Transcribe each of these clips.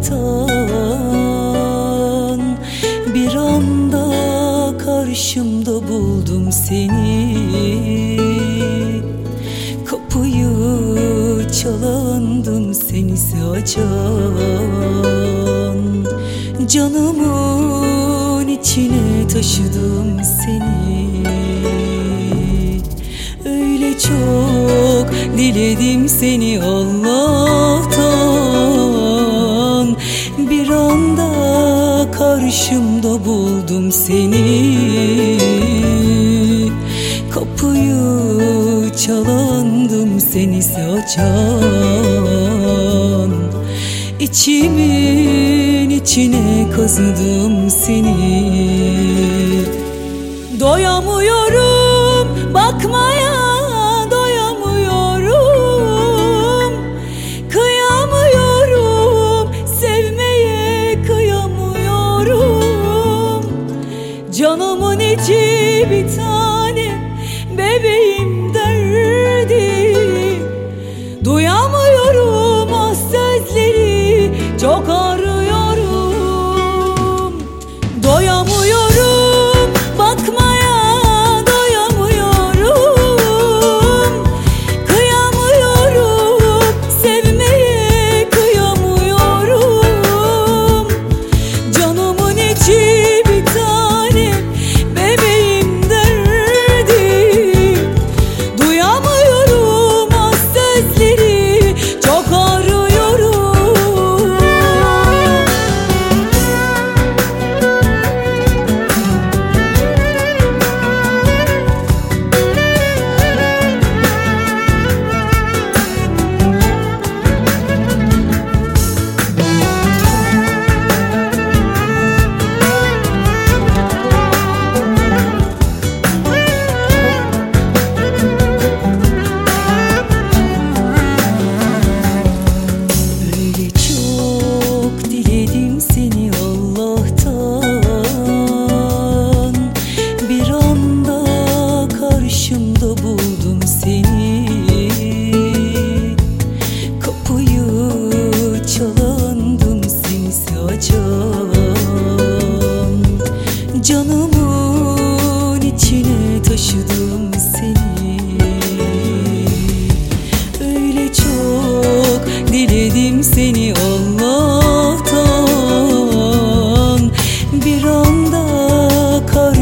uzaktan Bir anda karşımda buldum seni. Kapıyı çalandım senisi açan. Canımın içine taşıdım seni. Öyle çok diledim seni o Bakışımda buldum seni. Kapıyı çalandım seni açan. İçimin içine kazıdım seni. Doyamıyorum.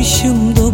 想到